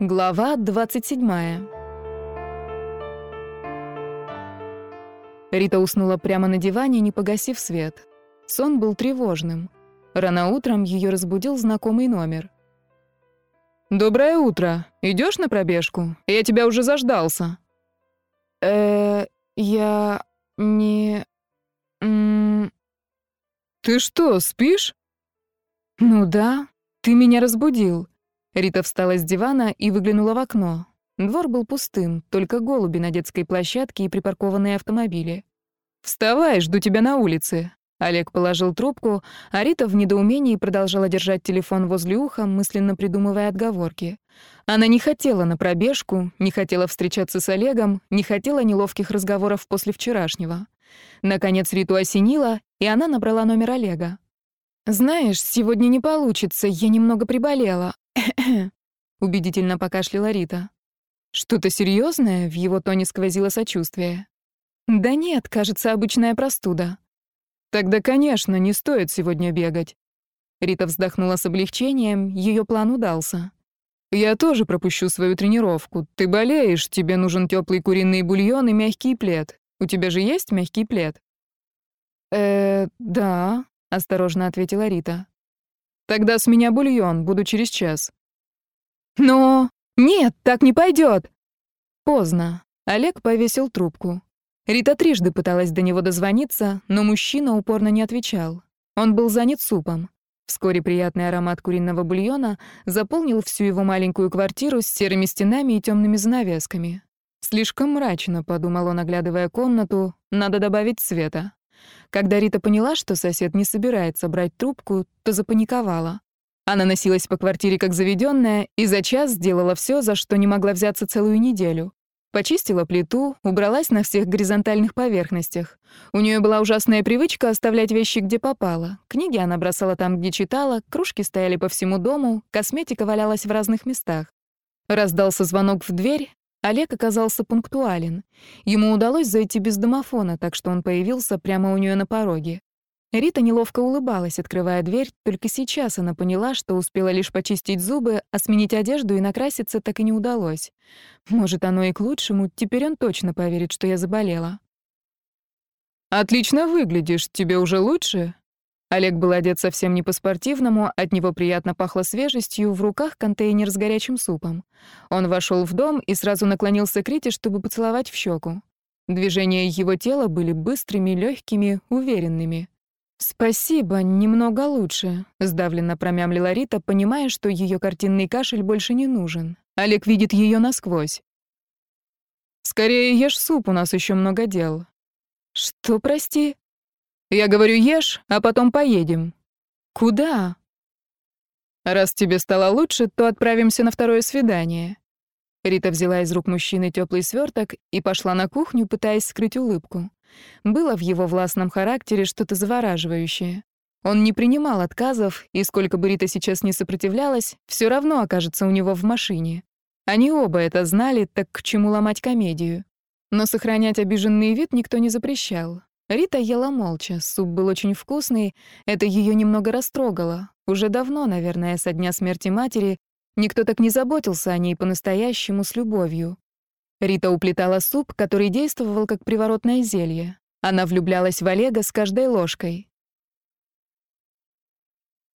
Глава 27. Рита уснула прямо на диване, не погасив свет. Сон был тревожным. Рано утром ее разбудил знакомый номер. «Доброе утро. Идешь на пробежку? Я тебя уже заждался». «Э, я не... М «Ты что, спишь?» «Ну да, ты меня разбудил». Рита встала с дивана и выглянула в окно. Двор был пустым, только голуби на детской площадке и припаркованные автомобили. «Вставай, жду тебя на улице». Олег положил трубку, а Рита в недоумении продолжала держать телефон возле уха, мысленно придумывая отговорки. Она не хотела на пробежку, не хотела встречаться с Олегом, не хотела неловких разговоров после вчерашнего. Наконец Риту осенило, и она набрала номер Олега. «Знаешь, сегодня не получится, я немного приболела. убедительно покашляла Рита. Что-то серьезное? В его тоне сквозило сочувствие. Да нет, кажется, обычная простуда. Тогда, конечно, не стоит сегодня бегать. Рита вздохнула с облегчением, ее план удался. Я тоже пропущу свою тренировку. Ты болеешь, тебе нужен теплый куриный бульон и мягкий плед. У тебя же есть мягкий плед? Э, да, осторожно ответила Рита. Тогда с меня бульон, буду через час. Но нет, так не пойдет. Поздно. Олег повесил трубку. Рита трижды пыталась до него дозвониться, но мужчина упорно не отвечал. Он был занят супом. Вскоре приятный аромат куриного бульона заполнил всю его маленькую квартиру с серыми стенами и темными занавесками. Слишком мрачно, подумал он, оглядывая комнату, надо добавить света. Когда Рита поняла, что сосед не собирается брать трубку, то запаниковала. Она носилась по квартире как заведенная и за час сделала все, за что не могла взяться целую неделю. Почистила плиту, убралась на всех горизонтальных поверхностях. У нее была ужасная привычка оставлять вещи где попало. Книги она бросала там, где читала, кружки стояли по всему дому, косметика валялась в разных местах. Раздался звонок в дверь, Олег оказался пунктуален. Ему удалось зайти без домофона, так что он появился прямо у нее на пороге. Рита неловко улыбалась, открывая дверь, только сейчас она поняла, что успела лишь почистить зубы, а сменить одежду и накраситься так и не удалось. Может, оно и к лучшему, теперь он точно поверит, что я заболела. «Отлично выглядишь, тебе уже лучше?» Олег был одет совсем не по-спортивному, от него приятно пахло свежестью, в руках контейнер с горячим супом. Он вошел в дом и сразу наклонился к Рите, чтобы поцеловать в щеку. Движения его тела были быстрыми, легкими, уверенными. «Спасибо, немного лучше», — сдавленно промямлила Рита, понимая, что ее картинный кашель больше не нужен. Олег видит ее насквозь. «Скорее ешь суп, у нас еще много дел». «Что, прости?» Я говорю, ешь, а потом поедем. Куда? Раз тебе стало лучше, то отправимся на второе свидание. Рита взяла из рук мужчины теплый сверток и пошла на кухню, пытаясь скрыть улыбку. Было в его властном характере что-то завораживающее. Он не принимал отказов, и сколько бы Рита сейчас не сопротивлялась, все равно окажется у него в машине. Они оба это знали, так к чему ломать комедию. Но сохранять обиженный вид никто не запрещал. Рита ела молча, суп был очень вкусный, это ее немного растрогало. Уже давно, наверное, со дня смерти матери, никто так не заботился о ней по-настоящему с любовью. Рита уплетала суп, который действовал как приворотное зелье. Она влюблялась в Олега с каждой ложкой.